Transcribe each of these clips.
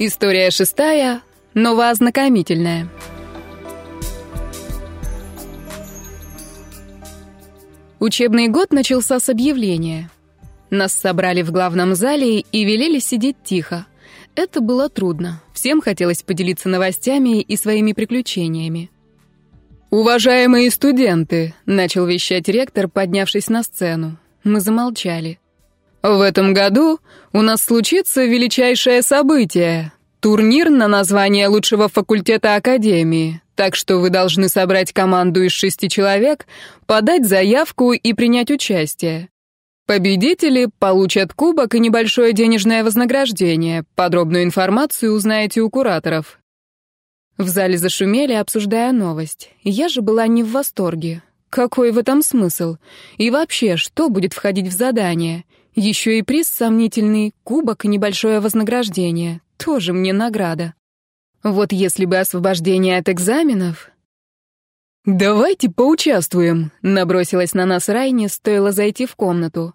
История шестая, новоознакомительная. Учебный год начался с объявления. Нас собрали в главном зале и велели сидеть тихо. Это было трудно. Всем хотелось поделиться новостями и своими приключениями. «Уважаемые студенты», — начал вещать ректор, поднявшись на сцену. Мы замолчали. В этом году у нас случится величайшее событие — турнир на название лучшего факультета Академии. Так что вы должны собрать команду из шести человек, подать заявку и принять участие. Победители получат кубок и небольшое денежное вознаграждение. Подробную информацию узнаете у кураторов. В зале зашумели, обсуждая новость. Я же была не в восторге. Какой в этом смысл? И вообще, что будет входить в задание? Еще и приз сомнительный, кубок и небольшое вознаграждение. Тоже мне награда. Вот если бы освобождение от экзаменов... «Давайте поучаствуем», — набросилась на нас Райни, стоило зайти в комнату.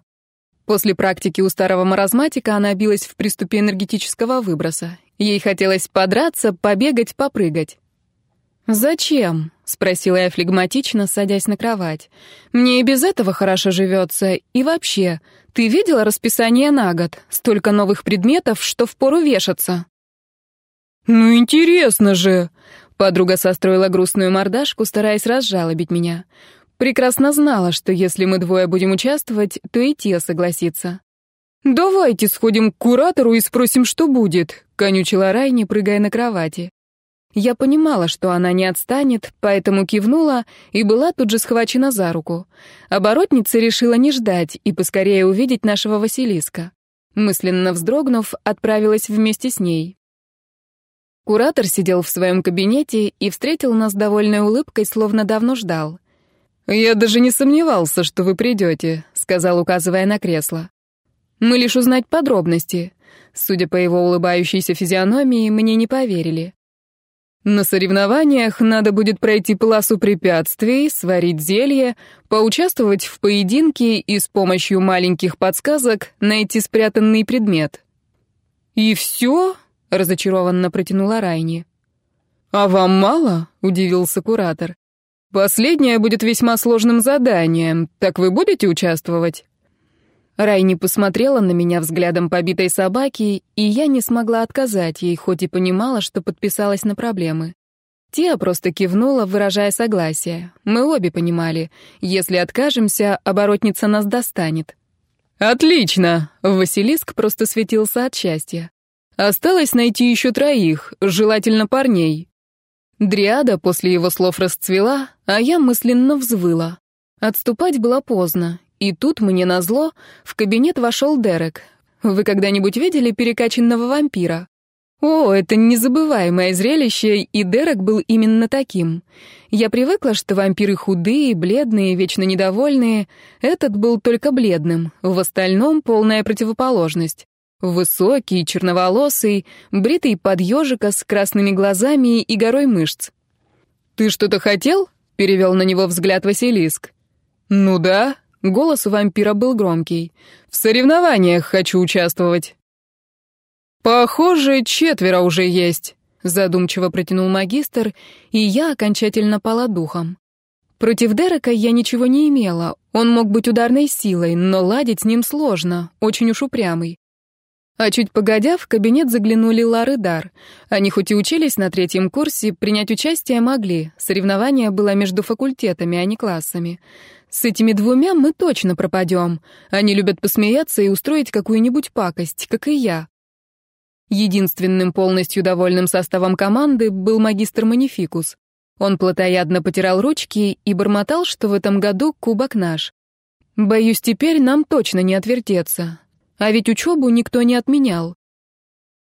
После практики у старого маразматика она билась в приступе энергетического выброса. Ей хотелось подраться, побегать, попрыгать. «Зачем?» — спросила я флегматично, садясь на кровать. «Мне и без этого хорошо живется. И вообще, ты видела расписание на год? Столько новых предметов, что впору вешаться». «Ну, интересно же!» Подруга состроила грустную мордашку, стараясь разжалобить меня. Прекрасно знала, что если мы двое будем участвовать, то и Тия согласится. «Давайте сходим к куратору и спросим, что будет», — конючила Райни, прыгая на кровати. Я понимала, что она не отстанет, поэтому кивнула и была тут же схвачена за руку. Оборотница решила не ждать и поскорее увидеть нашего Василиска. Мысленно вздрогнув, отправилась вместе с ней. Куратор сидел в своем кабинете и встретил нас довольной улыбкой, словно давно ждал. «Я даже не сомневался, что вы придете», — сказал, указывая на кресло. «Мы лишь узнать подробности». Судя по его улыбающейся физиономии, мне не поверили. На соревнованиях надо будет пройти полосу препятствий, сварить зелье, поучаствовать в поединке и с помощью маленьких подсказок найти спрятанный предмет. «И все?» — разочарованно протянула Райни. «А вам мало?» — удивился куратор. «Последнее будет весьма сложным заданием. Так вы будете участвовать?» Райни посмотрела на меня взглядом побитой собаки, и я не смогла отказать ей, хоть и понимала, что подписалась на проблемы. Тия просто кивнула, выражая согласие. Мы обе понимали, если откажемся, оборотница нас достанет. «Отлично!» — Василиск просто светился от счастья. «Осталось найти еще троих, желательно парней». Дриада после его слов расцвела, а я мысленно взвыла. Отступать было поздно, и тут, мне назло, в кабинет вошел Дерек. Вы когда-нибудь видели перекачанного вампира? О, это незабываемое зрелище, и Дерек был именно таким. Я привыкла, что вампиры худые, бледные, вечно недовольные. Этот был только бледным, в остальном полная противоположность. Высокий, черноволосый, бритый под ежика с красными глазами и горой мышц. «Ты что-то хотел?» — перевел на него взгляд Василиск. «Ну да», Голос у вампира был громкий. «В соревнованиях хочу участвовать». «Похоже, четверо уже есть», — задумчиво протянул магистр, и я окончательно пала духом. Против Дерека я ничего не имела, он мог быть ударной силой, но ладить с ним сложно, очень уж упрямый. А чуть погодя, в кабинет заглянули Лар и Дар. Они хоть и учились на третьем курсе, принять участие могли. Соревнование было между факультетами, а не классами. С этими двумя мы точно пропадем. Они любят посмеяться и устроить какую-нибудь пакость, как и я. Единственным полностью довольным составом команды был магистр Манификус. Он плотоядно потирал ручки и бормотал, что в этом году кубок наш. Боюсь, теперь нам точно не отвертеться. А ведь учебу никто не отменял.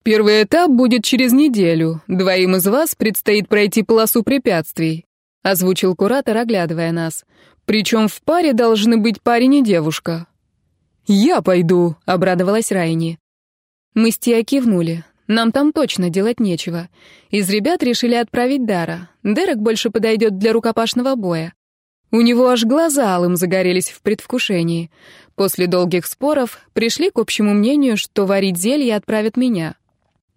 Первый этап будет через неделю. Двоим из вас предстоит пройти полосу препятствий, озвучил куратор, оглядывая нас. Причем в паре должны быть парень и девушка. «Я пойду», — обрадовалась Райни. Мы с Тиа кивнули. Нам там точно делать нечего. Из ребят решили отправить Дара. Дерек больше подойдет для рукопашного боя. У него аж глаза алым загорелись в предвкушении. После долгих споров пришли к общему мнению, что варить зелье отправят меня.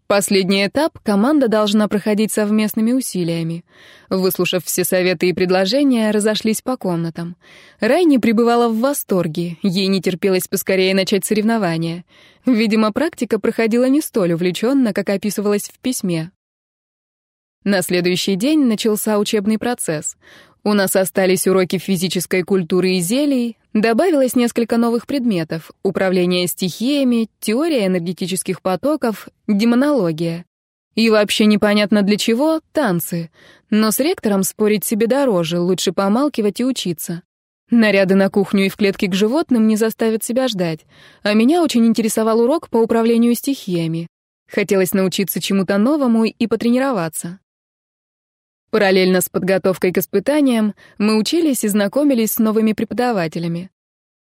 Последний этап команда должна проходить совместными усилиями. Выслушав все советы и предложения, разошлись по комнатам. Райни пребывала в восторге, ей не терпелось поскорее начать соревнования. Видимо, практика проходила не столь увлеченно, как описывалось в письме. На следующий день начался учебный процесс. У нас остались уроки физической культуры и зелий, добавилось несколько новых предметов — управление стихиями, теория энергетических потоков, демонология. И вообще непонятно для чего — танцы. Но с ректором спорить себе дороже, лучше помалкивать и учиться. Наряды на кухню и в клетке к животным не заставят себя ждать. А меня очень интересовал урок по управлению стихиями. Хотелось научиться чему-то новому и потренироваться. Параллельно с подготовкой к испытаниям мы учились и знакомились с новыми преподавателями.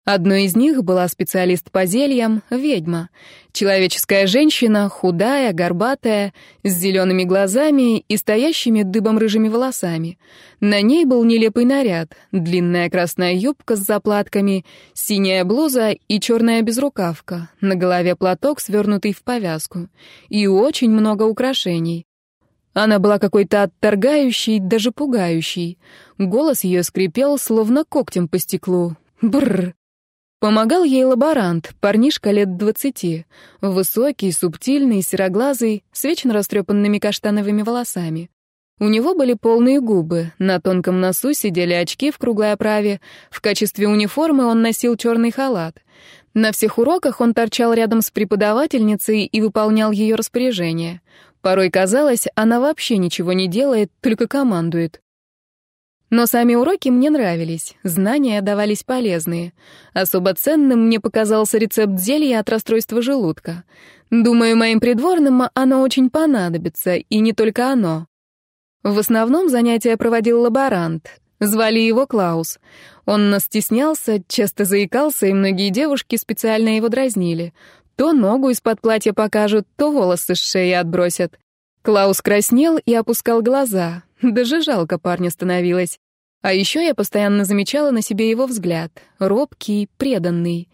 Одной из них была специалист по зельям, ведьма. Человеческая женщина, худая, горбатая, с зелеными глазами и стоящими дыбом рыжими волосами. На ней был нелепый наряд, длинная красная юбка с заплатками, синяя блуза и черная безрукавка, на голове платок, свернутый в повязку, и очень много украшений. Она была какой-то отторгающей, даже пугающей. Голос ее скрипел, словно когтем по стеклу. Бррр. Помогал ей лаборант, парнишка лет двадцати. Высокий, субтильный, сероглазый, с вечно растрепанными каштановыми волосами. У него были полные губы, на тонком носу сидели очки в круглой оправе, в качестве униформы он носил черный халат. На всех уроках он торчал рядом с преподавательницей и выполнял ее распоряжения. Порой казалось, она вообще ничего не делает, только командует. Но сами уроки мне нравились, знания давались полезные. Особо ценным мне показался рецепт зелья от расстройства желудка. Думаю, моим придворным оно очень понадобится, и не только оно. В основном занятия проводил лаборант. Звали его Клаус. Он нас стеснялся, часто заикался, и многие девушки специально его дразнили. То ногу из-под платья покажут, то волосы с шеи отбросят. Клаус краснел и опускал глаза. Даже жалко парня становилось. А еще я постоянно замечала на себе его взгляд. Робкий, преданный.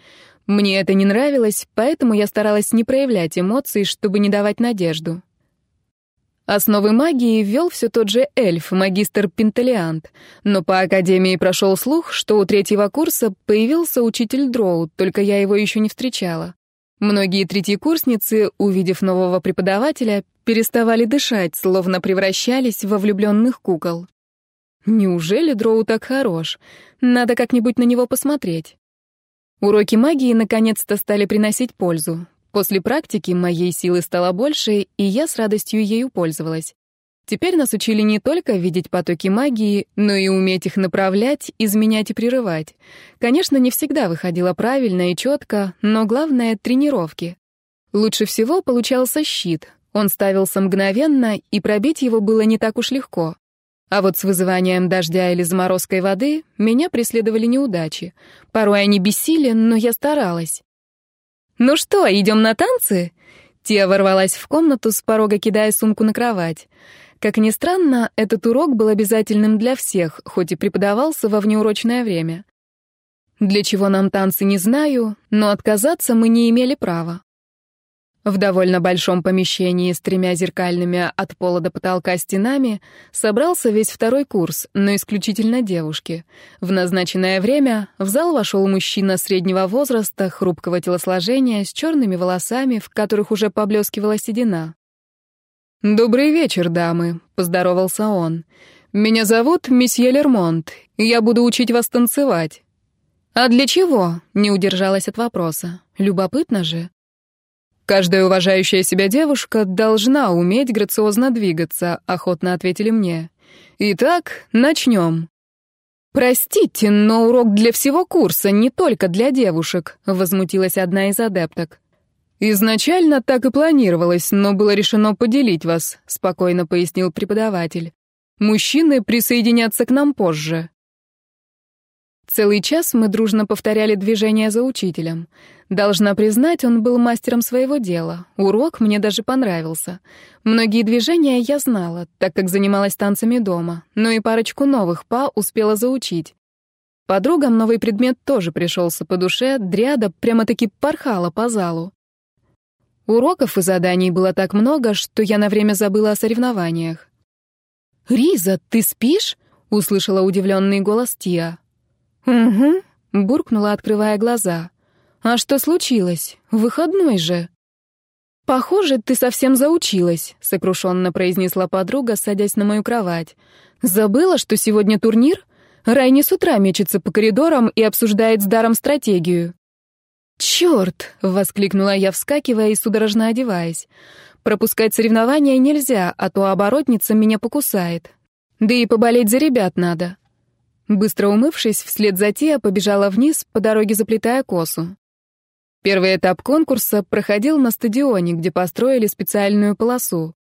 Мне это не нравилось, поэтому я старалась не проявлять эмоций, чтобы не давать надежду. Основы магии ввел все тот же эльф, магистр Пенталиант. Но по академии прошел слух, что у третьего курса появился учитель Дроу, только я его еще не встречала. Многие третьекурсницы, увидев нового преподавателя, переставали дышать, словно превращались во влюбленных кукол. Неужели Дроу так хорош? Надо как-нибудь на него посмотреть. Уроки магии наконец-то стали приносить пользу. После практики моей силы стало больше, и я с радостью ею пользовалась. Теперь нас учили не только видеть потоки магии, но и уметь их направлять, изменять и прерывать. Конечно, не всегда выходило правильно и четко, но главное — тренировки. Лучше всего получался щит. Он ставился мгновенно, и пробить его было не так уж легко. А вот с вызыванием дождя или заморозкой воды меня преследовали неудачи. Порой они бесили, но я старалась. «Ну что, идем на танцы?» Тия ворвалась в комнату, с порога кидая сумку на кровать. Как ни странно, этот урок был обязательным для всех, хоть и преподавался во внеурочное время. Для чего нам танцы, не знаю, но отказаться мы не имели права. В довольно большом помещении с тремя зеркальными от пола до потолка стенами собрался весь второй курс, но исключительно девушки. В назначенное время в зал вошел мужчина среднего возраста, хрупкого телосложения, с черными волосами, в которых уже поблескивала седина. «Добрый вечер, дамы», — поздоровался он. «Меня зовут месье Лермонт, и я буду учить вас танцевать». «А для чего?» — не удержалась от вопроса. «Любопытно же». «Каждая уважающая себя девушка должна уметь грациозно двигаться», — охотно ответили мне. «Итак, начнем». «Простите, но урок для всего курса, не только для девушек», — возмутилась одна из адепток. «Изначально так и планировалось, но было решено поделить вас», — спокойно пояснил преподаватель. «Мужчины присоединятся к нам позже». Целый час мы дружно повторяли движения за учителем. Должна признать, он был мастером своего дела. Урок мне даже понравился. Многие движения я знала, так как занималась танцами дома, но и парочку новых па успела заучить. Подругам новый предмет тоже пришелся по душе, дряда прямо-таки порхала по залу. Уроков и заданий было так много, что я на время забыла о соревнованиях. «Риза, ты спишь?» — услышала удивленный голос Тия. «Угу», — буркнула, открывая глаза. «А что случилось? Выходной же». «Похоже, ты совсем заучилась», — сокрушенно произнесла подруга, садясь на мою кровать. «Забыла, что сегодня турнир? Райни с утра мечется по коридорам и обсуждает с даром стратегию». «Черт!» — воскликнула я, вскакивая и судорожно одеваясь. «Пропускать соревнования нельзя, а то оборотница меня покусает. Да и поболеть за ребят надо». Быстро умывшись, вслед за Тия побежала вниз, по дороге заплетая косу. Первый этап конкурса проходил на стадионе, где построили специальную полосу.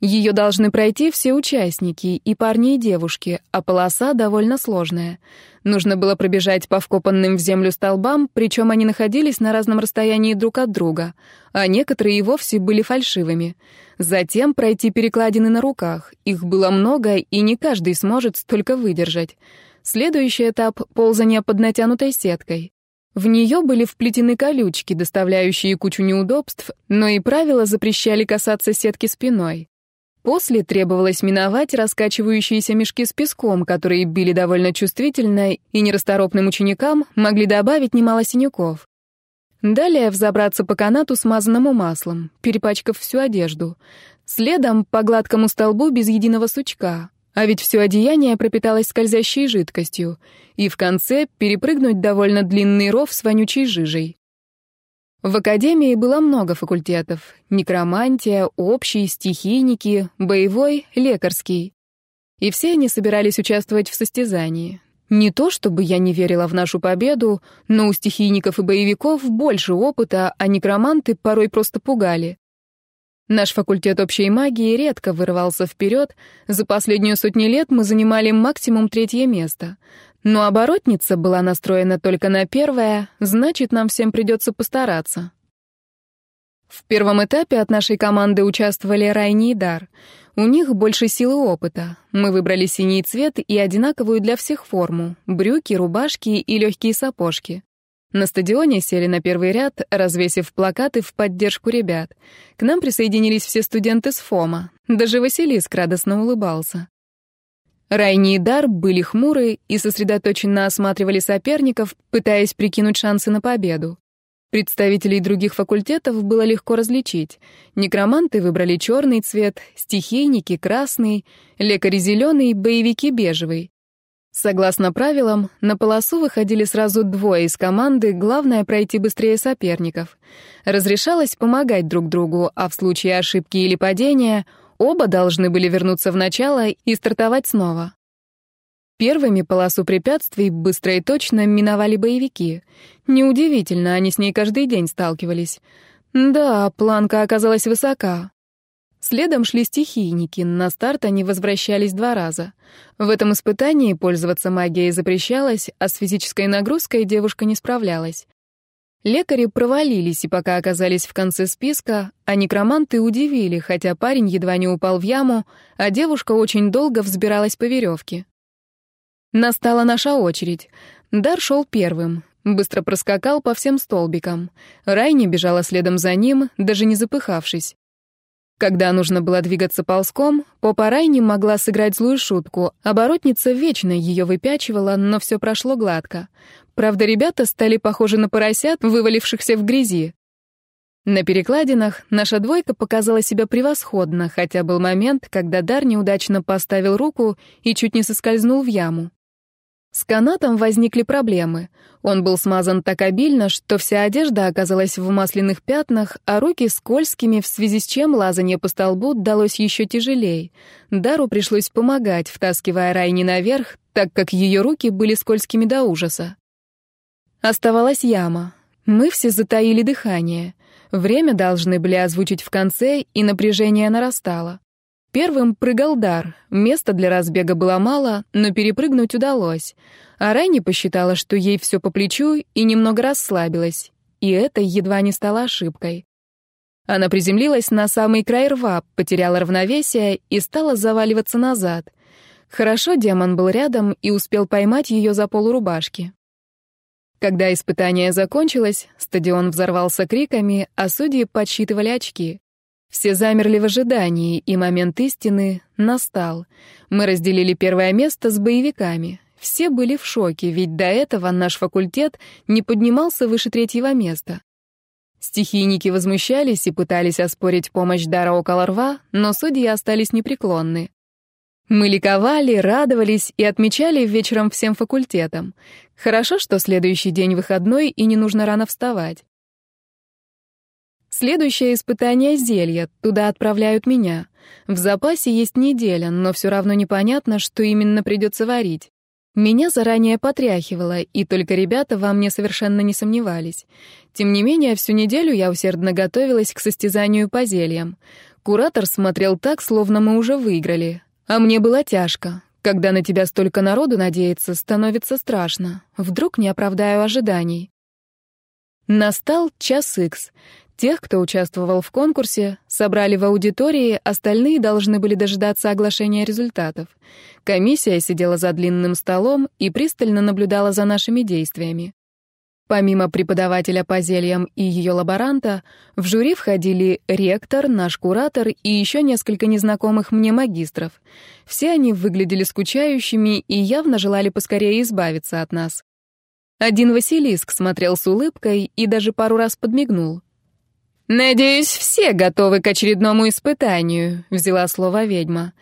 Ее должны пройти все участники, и парни, и девушки, а полоса довольно сложная. Нужно было пробежать по вкопанным в землю столбам, причем они находились на разном расстоянии друг от друга, а некоторые и вовсе были фальшивыми. Затем пройти перекладины на руках. Их было много, и не каждый сможет столько выдержать. Следующий этап — ползание под натянутой сеткой. В нее были вплетены колючки, доставляющие кучу неудобств, но и правила запрещали касаться сетки спиной. После требовалось миновать раскачивающиеся мешки с песком, которые били довольно чувствительно и нерасторопным ученикам могли добавить немало синяков. Далее взобраться по канату, смазанному маслом, перепачкав всю одежду. Следом по гладкому столбу без единого сучка, а ведь все одеяние пропиталось скользящей жидкостью, и в конце перепрыгнуть довольно длинный ров с вонючей жижей. В академии было много факультетов: некромантия, общий, стихийники, боевой, лекарский. И все они собирались участвовать в состязании. Не то чтобы я не верила в нашу победу, но у стихийников и боевиков больше опыта, а некроманты порой просто пугали. Наш факультет общей магии редко вырывался вперед. За последнюю сотню лет мы занимали максимум третье место. Но оборотница была настроена только на первое, значит, нам всем придется постараться. В первом этапе от нашей команды участвовали Райни и Дар. У них больше силы опыта. Мы выбрали синий цвет и одинаковую для всех форму — брюки, рубашки и легкие сапожки. На стадионе сели на первый ряд, развесив плакаты в поддержку ребят. К нам присоединились все студенты с ФОМа. Даже Василиск радостно улыбался. Райни и Дар были хмуры и сосредоточенно осматривали соперников, пытаясь прикинуть шансы на победу. Представителей других факультетов было легко различить. Некроманты выбрали черный цвет, стихийники — красный, лекари — зеленый, боевики — бежевый. Согласно правилам, на полосу выходили сразу двое из команды, главное — пройти быстрее соперников. Разрешалось помогать друг другу, а в случае ошибки или падения оба должны были вернуться в начало и стартовать снова. Первыми полосу препятствий быстро и точно миновали боевики. Неудивительно, они с ней каждый день сталкивались. Да, планка оказалась высока. Следом шли стихийники, на старт они возвращались два раза. В этом испытании пользоваться магией запрещалось, а с физической нагрузкой девушка не справлялась. Лекари провалились и пока оказались в конце списка, а некроманты удивили, хотя парень едва не упал в яму, а девушка очень долго взбиралась по веревке. Настала наша очередь. Дар шел первым, быстро проскакал по всем столбикам. Райни бежала следом за ним, даже не запыхавшись. Когда нужно было двигаться ползком, Попа Райни могла сыграть злую шутку. Оборотница вечно ее выпячивала, но все прошло гладко. Правда, ребята стали похожи на поросят, вывалившихся в грязи. На перекладинах наша двойка показала себя превосходно, хотя был момент, когда Дар неудачно поставил руку и чуть не соскользнул в яму. С канатом возникли проблемы. Он был смазан так обильно, что вся одежда оказалась в масляных пятнах, а руки скользкими, в связи с чем лазанье по столбу далось еще тяжелее. Дару пришлось помогать, втаскивая Райни наверх, так как ее руки были скользкими до ужаса. Оставалась яма. Мы все затаили дыхание. Время должны были озвучить в конце, и напряжение нарастало. Первым прыгал Дар. Места для разбега было мало, но перепрыгнуть удалось. А Райни посчитала, что ей все по плечу, и немного расслабилась. И это едва не стало ошибкой. Она приземлилась на самый край рва, потеряла равновесие и стала заваливаться назад. Хорошо демон был рядом и успел поймать ее за полурубашки. Когда испытание закончилось, стадион взорвался криками, а судьи подсчитывали очки. Все замерли в ожидании, и момент истины настал. Мы разделили первое место с боевиками. Все были в шоке, ведь до этого наш факультет не поднимался выше третьего места. Стихийники возмущались и пытались оспорить помощь дара около рва, но судьи остались непреклонны. Мы ликовали, радовались и отмечали вечером всем факультетам. Хорошо, что следующий день выходной и не нужно рано вставать. Следующее испытание — зелья. Туда отправляют меня. В запасе есть неделя, но все равно непонятно, что именно придется варить. Меня заранее потряхивало, и только ребята во мне совершенно не сомневались. Тем не менее, всю неделю я усердно готовилась к состязанию по зельям. Куратор смотрел так, словно мы уже выиграли. А мне было тяжко. Когда на тебя столько народу надеется, становится страшно. Вдруг не оправдаю ожиданий. Настал час икс. Тех, кто участвовал в конкурсе, собрали в аудитории, остальные должны были дожидаться оглашения результатов. Комиссия сидела за длинным столом и пристально наблюдала за нашими действиями. Помимо преподавателя по зельям и ее лаборанта, в жюри входили ректор, наш куратор и еще несколько незнакомых мне магистров. Все они выглядели скучающими и явно желали поскорее избавиться от нас. Один Василиск смотрел с улыбкой и даже пару раз подмигнул. «Надеюсь, все готовы к очередному испытанию», — взяла слово ведьма.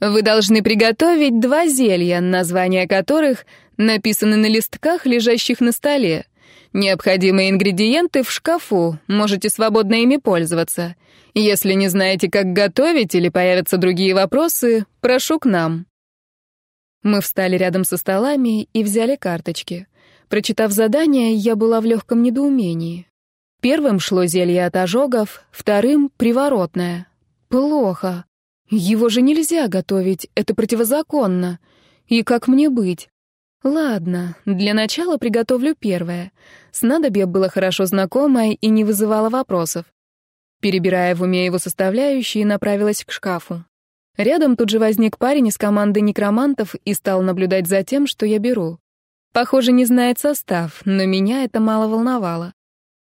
«Вы должны приготовить два зелья, названия которых написаны на листках, лежащих на столе. Необходимые ингредиенты в шкафу, можете свободно ими пользоваться. Если не знаете, как готовить или появятся другие вопросы, прошу к нам. Мы встали рядом со столами и взяли карточки. Прочитав задание, я была в легком недоумении. Первым шло зелье от ожогов, вторым — приворотное. Плохо. Его же нельзя готовить, это противозаконно. И как мне быть? Ладно, для начала приготовлю первое. Снадобье было хорошо знакомое и не вызывало вопросов. Перебирая в уме его составляющие, направилась к шкафу. Рядом тут же возник парень из команды некромантов и стал наблюдать за тем, что я беру. Похоже, не знает состав, но меня это мало волновало.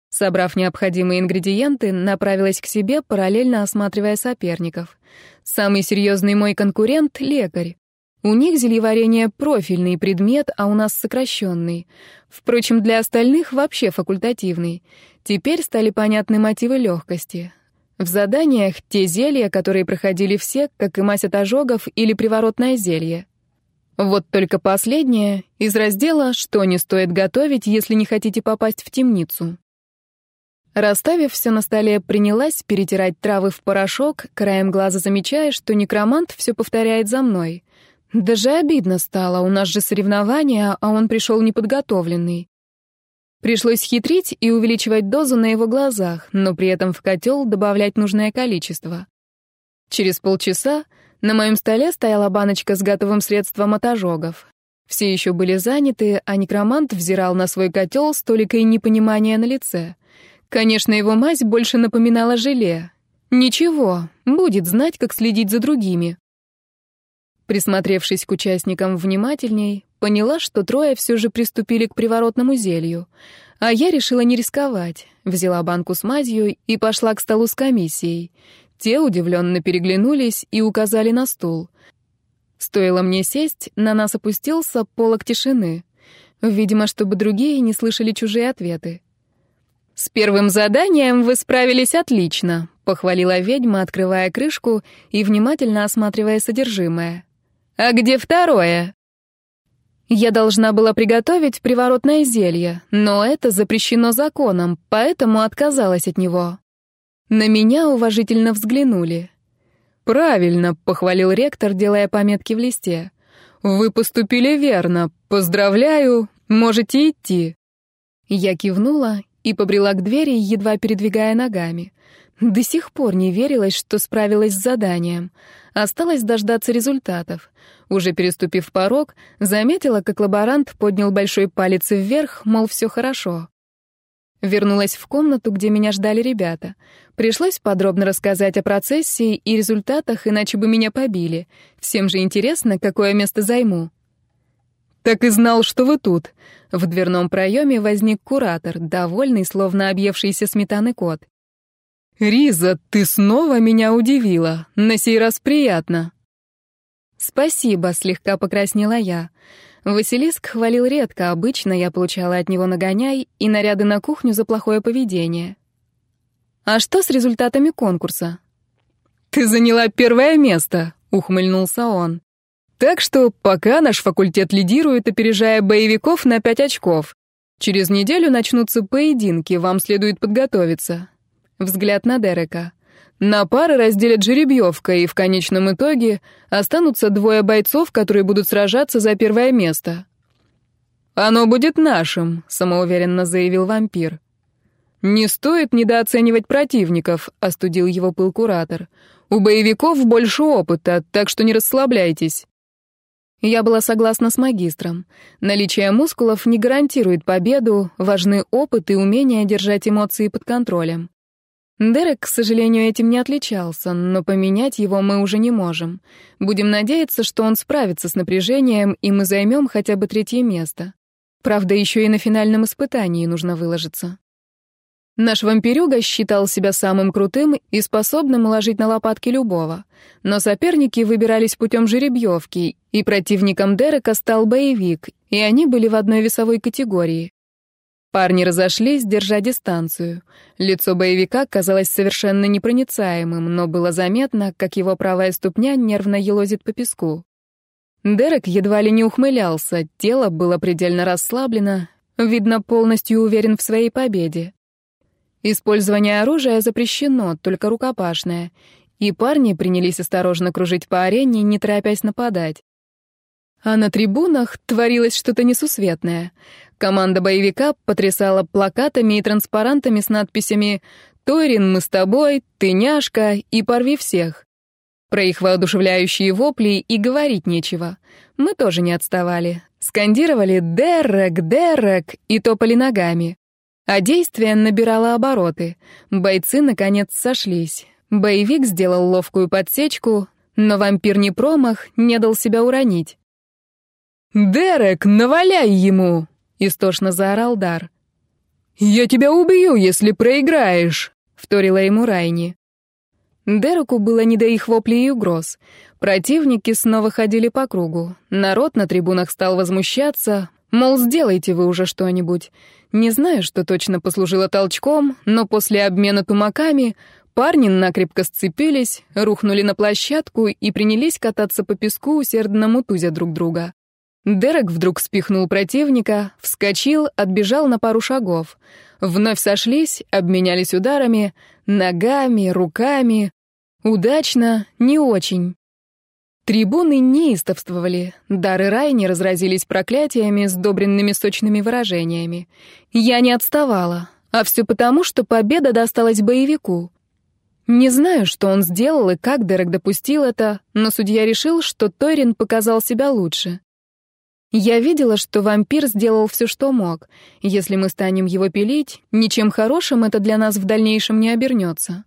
Собрав необходимые ингредиенты, направилась к себе, параллельно осматривая соперников. Самый серьезный мой конкурент — лекарь. У них зельеварение — профильный предмет, а у нас сокращенный. Впрочем, для остальных вообще факультативный. Теперь стали понятны мотивы легкости. В заданиях те зелья, которые проходили все, как и мазь от ожогов или приворотное зелье. Вот только последнее из раздела «Что не стоит готовить, если не хотите попасть в темницу». Расставив все на столе, принялась перетирать травы в порошок, краем глаза замечая, что некромант все повторяет за мной. Даже обидно стало, у нас же соревнования, а он пришел неподготовленный. Пришлось хитрить и увеличивать дозу на его глазах, но при этом в котел добавлять нужное количество. Через полчаса на моем столе стояла баночка с готовым средством от ожогов. Все еще были заняты, а некромант взирал на свой котел с толикой непонимания на лице. Конечно, его мазь больше напоминала желе. Ничего, будет знать, как следить за другими. Присмотревшись к участникам внимательней, поняла, что трое все же приступили к приворотному зелью. А я решила не рисковать. Взяла банку с мазью и пошла к столу с комиссией. Те удивленно переглянулись и указали на стул. Стоило мне сесть, на нас опустился полог тишины. Видимо, чтобы другие не слышали чужие ответы. «С первым заданием вы справились отлично», — похвалила ведьма, открывая крышку и внимательно осматривая содержимое. «А где второе?» Я должна была приготовить приворотное зелье, но это запрещено законом, поэтому отказалась от него. На меня уважительно взглянули. «Правильно», — похвалил ректор, делая пометки в листе. «Вы поступили верно. Поздравляю. Можете идти». Я кивнула и побрела к двери, едва передвигая ногами. До сих пор не верилось, что справилась с заданием. Осталось дождаться результатов. Уже переступив порог, заметила, как лаборант поднял большой палец вверх, мол, все хорошо. Вернулась в комнату, где меня ждали ребята. Пришлось подробно рассказать о процессе и результатах, иначе бы меня побили. Всем же интересно, какое место займу. Так и знал, что вы тут». В дверном проеме возник куратор, довольный, словно объевшийся сметаны кот. «Риза, ты снова меня удивила. На сей раз приятно». «Спасибо», — слегка покраснела я. Василиск хвалил редко, обычно я получала от него нагоняй и наряды на кухню за плохое поведение. «А что с результатами конкурса?» «Ты заняла первое место», — ухмыльнулся он. «Так что пока наш факультет лидирует, опережая боевиков на пять очков. Через неделю начнутся поединки, вам следует подготовиться». Взгляд на Дерека. На пары разделят жеребьевка, и в конечном итоге останутся двое бойцов, которые будут сражаться за первое место. «Оно будет нашим», — самоуверенно заявил вампир. «Не стоит недооценивать противников», — остудил его пыл куратор. «У боевиков больше опыта, так что не расслабляйтесь». Я была согласна с магистром. Наличие мускулов не гарантирует победу, важны опыт и умение держать эмоции под контролем. Дерек, к сожалению, этим не отличался, но поменять его мы уже не можем. Будем надеяться, что он справится с напряжением, и мы займем хотя бы третье место. Правда, еще и на финальном испытании нужно выложиться. Наш вампирюга считал себя самым крутым и способным уложить на лопатки любого. Но соперники выбирались путем жеребьевки, и противником Дерека стал боевик, и они были в одной весовой категории. Парни разошлись, держа дистанцию. Лицо боевика казалось совершенно непроницаемым, но было заметно, как его правая ступня нервно елозит по песку. Дерек едва ли не ухмылялся, тело было предельно расслаблено, видно, полностью уверен в своей победе. Использование оружия запрещено, только рукопашное, и парни принялись осторожно кружить по арене, не торопясь нападать. А на трибунах творилось что-то несусветное. Команда боевика потрясала плакатами и транспарантами с надписями «Тойрин, мы с тобой», «Ты няшка» и «Порви всех». Про их воодушевляющие вопли и говорить нечего. Мы тоже не отставали. Скандировали «Дерек, Дерек» и топали ногами. А действие набирало обороты. Бойцы, наконец, сошлись. Боевик сделал ловкую подсечку, но вампир не промах, не дал себя уронить. «Дерек, наваляй ему!» — истошно заорал Дар. «Я тебя убью, если проиграешь!» — вторила ему Райни. Дереку было не до их воплей и угроз. Противники снова ходили по кругу. Народ на трибунах стал возмущаться, мол, сделайте вы уже что-нибудь. Не знаю, что точно послужило толчком, но после обмена тумаками парни накрепко сцепились, рухнули на площадку и принялись кататься по песку, усердно мутузя друг друга. Дерек вдруг спихнул противника, вскочил, отбежал на пару шагов. Вновь сошлись, обменялись ударами, ногами, руками. Удачно, не очень. Трибуны неистовствовали, дары Райни разразились проклятиями, сдобренными сочными выражениями. Я не отставала, а все потому, что победа досталась боевику. Не знаю, что он сделал и как Дерек допустил это, но судья решил, что Тойрин показал себя лучше. Я видела, что вампир сделал все, что мог. Если мы станем его пилить, ничем хорошим это для нас в дальнейшем не обернется.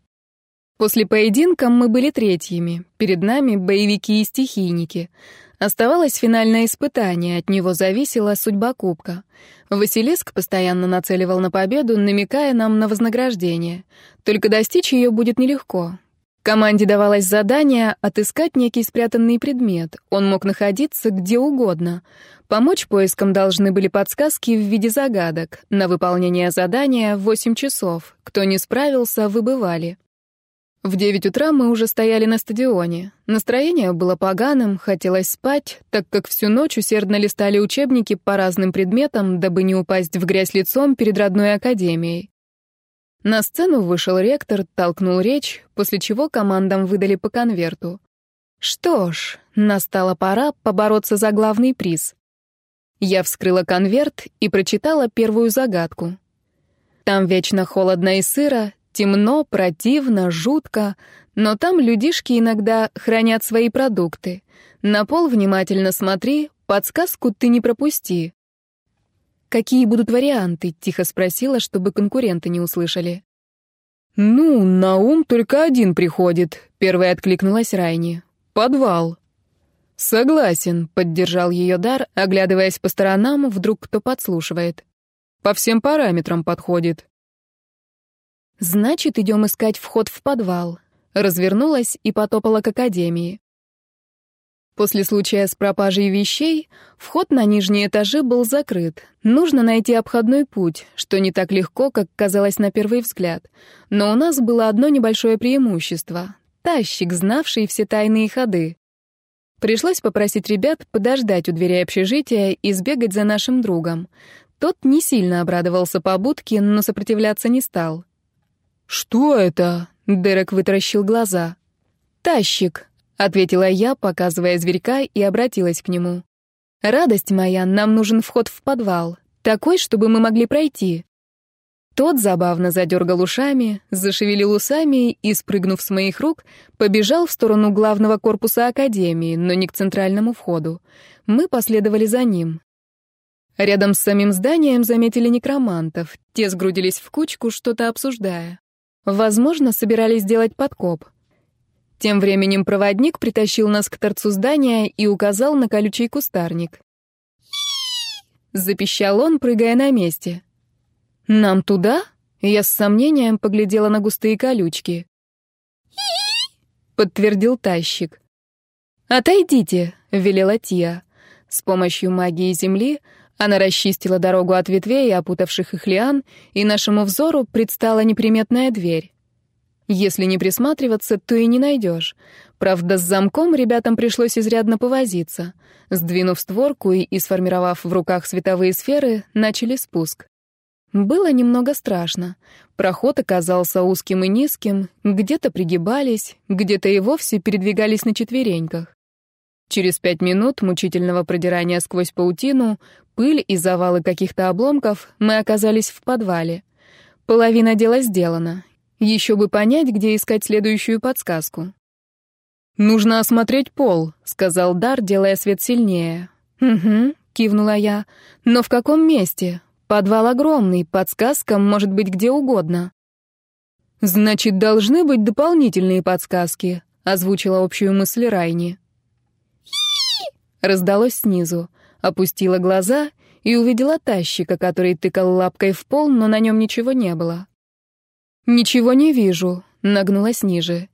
После поединка мы были третьими. Перед нами боевики и стихийники. Оставалось финальное испытание, от него зависела судьба кубка. Василиск постоянно нацеливал на победу, намекая нам на вознаграждение. Только достичь ее будет нелегко. Команде давалось задание отыскать некий спрятанный предмет. Он мог находиться где угодно. Помочь поискам должны были подсказки в виде загадок. На выполнение задания — 8 часов. Кто не справился, выбывали. В 9 утра мы уже стояли на стадионе. Настроение было поганым, хотелось спать, так как всю ночь усердно листали учебники по разным предметам, дабы не упасть в грязь лицом перед родной академией. На сцену вышел ректор, толкнул речь, после чего командам выдали по конверту. Что ж, настала пора побороться за главный приз. Я вскрыла конверт и прочитала первую загадку. Там вечно холодно и сыро, темно, противно, жутко, но там людишки иногда хранят свои продукты. На пол внимательно смотри, подсказку ты не пропусти. «Какие будут варианты?» — тихо спросила, чтобы конкуренты не услышали. «Ну, на ум только один приходит», — первой откликнулась Райни. «Подвал». «Согласен», — поддержал ее дар, оглядываясь по сторонам, вдруг кто подслушивает. «По всем параметрам подходит». «Значит, идем искать вход в подвал», — развернулась и потопала к академии. После случая с пропажей вещей вход на нижние этажи был закрыт. Нужно найти обходной путь, что не так легко, как казалось на первый взгляд. Но у нас было одно небольшое преимущество — тащик, знавший все тайные ходы. Пришлось попросить ребят подождать у двери общежития и сбегать за нашим другом. Тот не сильно обрадовался побудке, но сопротивляться не стал. «Что это?» — Дерек вытаращил глаза. «Тащик», — ответила я, показывая зверька, и обратилась к нему. «Радость моя, нам нужен вход в подвал, такой, чтобы мы могли пройти». Тот забавно задергал ушами, зашевелил усами и, спрыгнув с моих рук, побежал в сторону главного корпуса Академии, но не к центральному входу. Мы последовали за ним. Рядом с самим зданием заметили некромантов. Те сгрудились в кучку, что-то обсуждая. Возможно, собирались сделать подкоп. Тем временем проводник притащил нас к торцу здания и указал на колючий кустарник. Запищал он, прыгая на месте. «Нам туда?» Я с сомнением поглядела на густые колючки. Подтвердил тащик. «Отойдите», — велела Тия. С помощью магии земли она расчистила дорогу от ветвей, опутавших их лиан, и нашему взору предстала неприметная дверь. Если не присматриваться, то и не найдешь. Правда, с замком ребятам пришлось изрядно повозиться. Сдвинув створку и сформировав в руках световые сферы, начали спуск. Было немного страшно. Проход оказался узким и низким, где-то пригибались, где-то и вовсе передвигались на четвереньках. Через пять минут мучительного продирания сквозь паутину, пыль и завалы каких-то обломков мы оказались в подвале. Половина дела сделана, еще бы понять, где искать следующую подсказку. «Нужно осмотреть пол», — сказал Дар, делая свет сильнее. «Угу», — кивнула я. «Но в каком месте? Подвал огромный, подсказка может быть где угодно». «Значит, должны быть дополнительные подсказки», — озвучила общую мысль Райни. Раздалось снизу. Опустила глаза и увидела тащика, который тыкал лапкой в пол, но на нем ничего не было. «Ничего не вижу», — нагнулась ниже.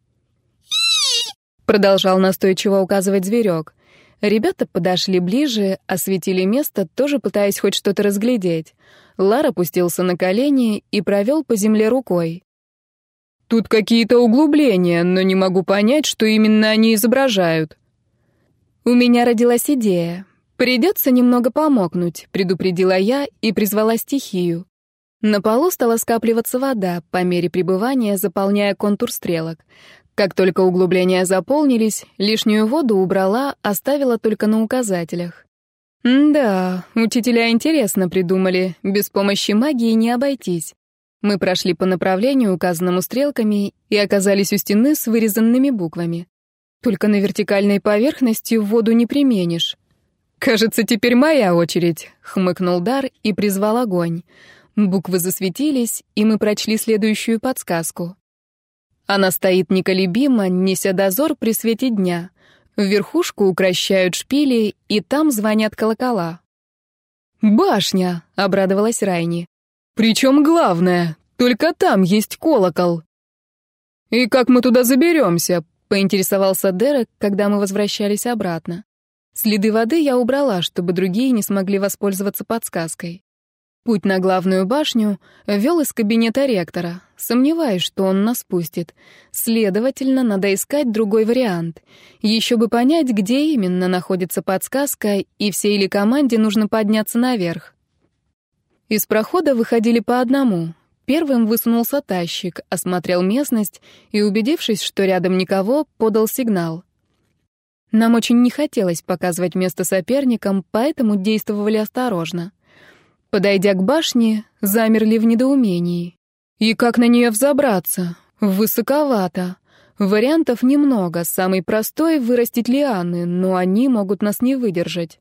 Продолжал настойчиво указывать зверек. Ребята подошли ближе, осветили место, тоже пытаясь хоть что-то разглядеть. Лар опустился на колени и провел по земле рукой. «Тут какие-то углубления, но не могу понять, что именно они изображают». «У меня родилась идея. Придется немного помокнуть», — предупредила я и призвала стихию. На полу стала скапливаться вода, по мере пребывания заполняя контур стрелок. Как только углубления заполнились, лишнюю воду убрала, оставила только на указателях. да, учителя интересно придумали, без помощи магии не обойтись. Мы прошли по направлению, указанному стрелками, и оказались у стены с вырезанными буквами. Только на вертикальной поверхности воду не применишь. «Кажется, теперь моя очередь», — хмыкнул Дар и призвал огонь. Буквы засветились, и мы прочли следующую подсказку. Она стоит неколебимо, неся дозор при свете дня. Верхушку укращают шпили, и там звонят колокола. «Башня!» — обрадовалась Райни. «Причем главное, только там есть колокол». «И как мы туда заберемся?» — поинтересовался Дерек, когда мы возвращались обратно. Следы воды я убрала, чтобы другие не смогли воспользоваться подсказкой. Путь на главную башню вел из кабинета ректора. Сомневаюсь, что он нас пустит. Следовательно, надо искать другой вариант. Еще бы понять, где именно находится подсказка, и всей ли команде нужно подняться наверх. Из прохода выходили по одному. Первым высунулся тащик, осмотрел местность и, убедившись, что рядом никого, подал сигнал. Нам очень не хотелось показывать место соперникам, поэтому действовали осторожно. Подойдя к башне, замерли в недоумении. И как на нее взобраться? Высоковато. Вариантов немного. Самый простой — вырастить лианы, но они могут нас не выдержать.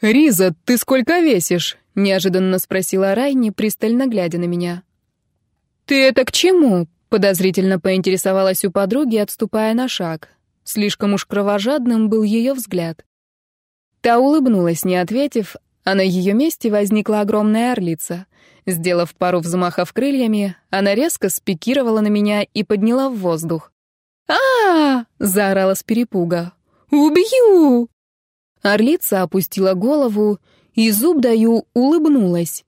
«Риза, ты сколько весишь?» — неожиданно спросила Райни, пристально глядя на меня. «Ты это к чему?» — подозрительно поинтересовалась у подруги, отступая на шаг. слишком уж кровожадным был ее взгляд. Та улыбнулась, не ответив, а на ее месте возникла огромная орлица. Сделав пару взмахов крыльями, она резко спикировала на меня и подняла в воздух. а, -а, -а заорала с перепуга. «Убью!» Орлица опустила голову, и зуб даю улыбнулась.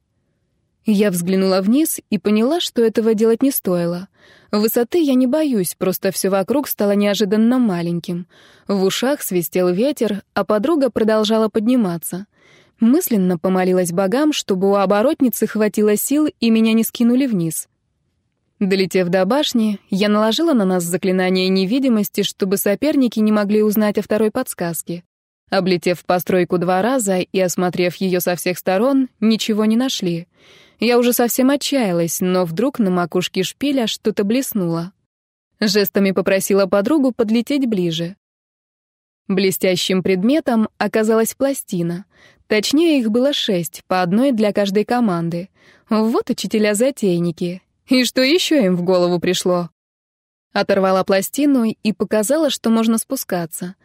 Я взглянула вниз и поняла, что этого делать не стоило. Высоты я не боюсь, просто все вокруг стало неожиданно маленьким. В ушах свистел ветер, а подруга продолжала подниматься. Мысленно помолилась богам, чтобы у оборотницы хватило сил и меня не скинули вниз. Долетев до башни, я наложила на нас заклинание невидимости, чтобы соперники не могли узнать о второй подсказке. Облетев постройку два раза и осмотрев ее со всех сторон, ничего не нашли. Я уже совсем отчаялась, но вдруг на макушке шпиля что-то блеснуло. Жестами попросила подругу подлететь ближе. Блестящим предметом оказалась пластина. Точнее, их было шесть, по одной для каждой команды. Вот учителя-затейники. И что еще им в голову пришло? Оторвала пластину и показала, что можно спускаться.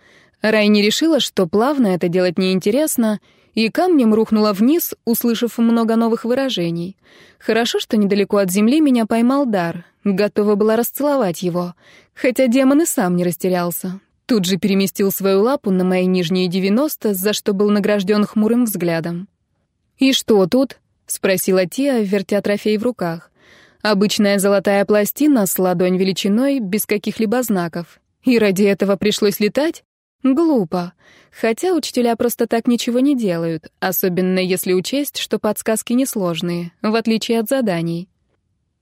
Райни решила, что плавно это делать неинтересно, и камнем рухнула вниз, услышав много новых выражений. Хорошо, что недалеко от земли меня поймал дар. Готова была расцеловать его. Хотя демон и сам не растерялся. Тут же переместил свою лапу на мои нижние девяносто, за что был награжден хмурым взглядом. «И что тут?» — спросила Тия, вертя трофей в руках. Обычная золотая пластина с ладонь величиной, без каких-либо знаков. И ради этого пришлось летать? Глупо. Хотя учителя просто так ничего не делают, особенно если учесть, что подсказки несложные, в отличие от заданий.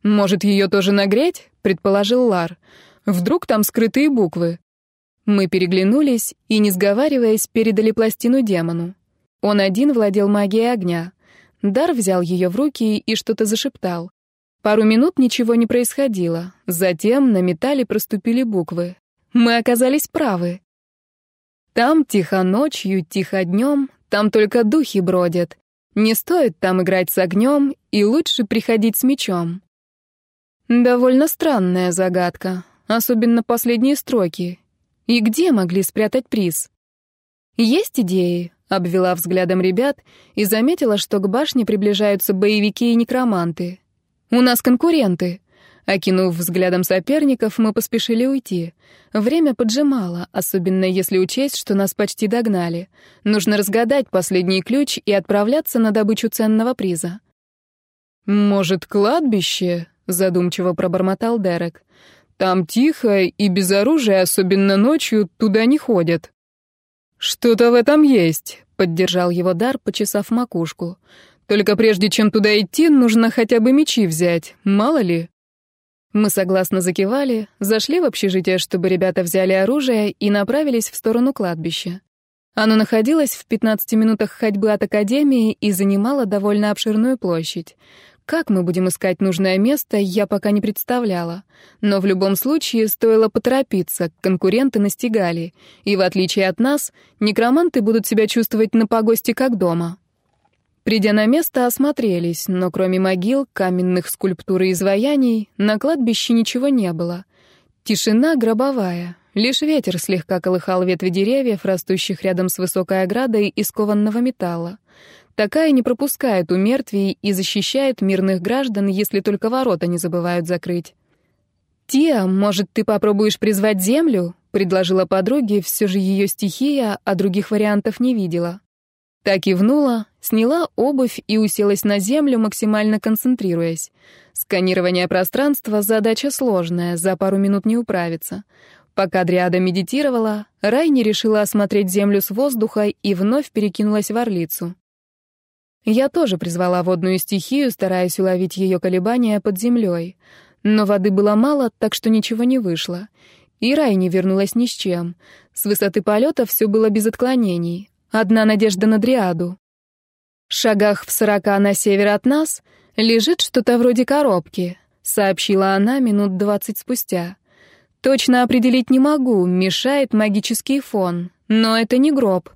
«Может, ее тоже нагреть?» — предположил Лар. «Вдруг там скрытые буквы?» Мы переглянулись и, не сговариваясь, передали пластину демону. Он один владел магией огня. Дар взял ее в руки и что-то зашептал. Пару минут ничего не происходило. Затем на металле проступили буквы. Мы оказались правы. Там тихо ночью, тихо днем, там только духи бродят. Не стоит там играть с огнем, и лучше приходить с мечом. Довольно странная загадка, особенно последние строки. И где могли спрятать приз? Есть идеи, обвела взглядом ребят и заметила, что к башне приближаются боевики и некроманты. У нас конкуренты. Окинув взглядом соперников, мы поспешили уйти. Время поджимало, особенно если учесть, что нас почти догнали. Нужно разгадать последний ключ и отправляться на добычу ценного приза. «Может, кладбище?» — задумчиво пробормотал Дерек. «Там тихо и без оружия, особенно ночью, туда не ходят». «Что-то в этом есть», — поддержал его Дар, почесав макушку. «Только прежде чем туда идти, нужно хотя бы мечи взять, мало ли». Мы согласно закивали, зашли в общежитие, чтобы ребята взяли оружие и направились в сторону кладбища. Оно находилось в 15 минутах ходьбы от академии и занимало довольно обширную площадь. Как мы будем искать нужное место, я пока не представляла. Но в любом случае стоило поторопиться, конкуренты настигали. И в отличие от нас, некроманты будут себя чувствовать на погосте как дома. Придя на место, осмотрелись, но кроме могил, каменных скульптур и изваяний, на кладбище ничего не было. Тишина гробовая. Лишь ветер слегка колыхал ветви деревьев, растущих рядом с высокой оградой из кованного металла. Такая не пропускает у мертвей и защищает мирных граждан, если только ворота не забывают закрыть. «Тия, может, ты попробуешь призвать землю?» — предложила подруге, все же ее стихия, а других вариантов не видела. Так кивнула, сняла обувь и уселась на землю, максимально концентрируясь. Сканирование пространства — задача сложная, за пару минут не управиться. Пока Дриада медитировала, Райни решила осмотреть землю с воздуха и вновь перекинулась в орлицу. Я тоже призвала водную стихию, стараясь уловить ее колебания под землей. Но воды было мало, так что ничего не вышло. И Райни вернулась ни с чем. С высоты полета все было без отклонений. Одна надежда на Дриаду. В шагах в сорока на север от нас лежит что-то вроде коробки, сообщила она минут двадцать спустя. Точно определить не могу, мешает магический фон, но это не гроб.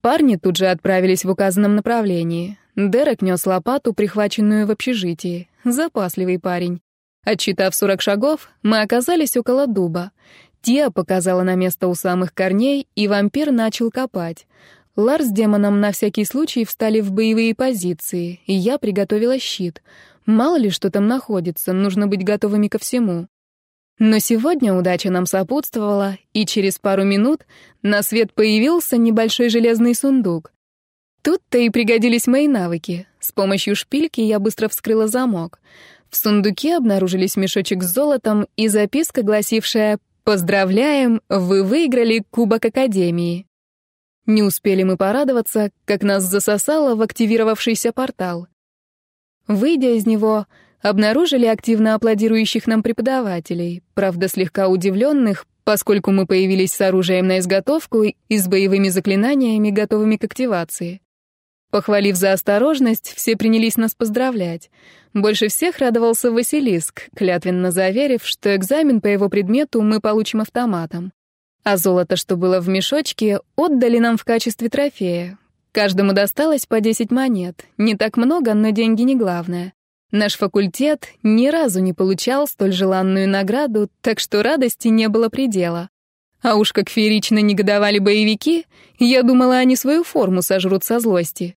Парни тут же отправились в указанном направлении. Дерек нес лопату, прихваченную в общежитии. Запасливый парень. Отчитав сорок шагов, мы оказались около дуба. Тия показала на место у самых корней, и вампир начал копать. Ларс с демоном на всякий случай встали в боевые позиции, и я приготовила щит. Мало ли что там находится, нужно быть готовыми ко всему. Но сегодня удача нам сопутствовала, и через пару минут на свет появился небольшой железный сундук. Тут-то и пригодились мои навыки. С помощью шпильки я быстро вскрыла замок. В сундуке обнаружились мешочек с золотом и записка, гласившая «Поздравляем, вы выиграли Кубок Академии». Не успели мы порадоваться, как нас засосало в активировавшийся портал. Выйдя из него, обнаружили активно аплодирующих нам преподавателей, правда, слегка удивленных, поскольку мы появились с оружием на изготовку и с боевыми заклинаниями, готовыми к активации. Похвалив за осторожность, все принялись нас поздравлять. Больше всех радовался Василиск, клятвенно заверив, что экзамен по его предмету мы получим автоматом. А золото, что было в мешочке, отдали нам в качестве трофея. Каждому досталось по 10 монет. Не так много, но деньги не главное. Наш факультет ни разу не получал столь желанную награду, так что радости не было предела. А уж как феерично негодовали боевики, я думала, они свою форму сожрут со злости.